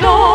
¡No!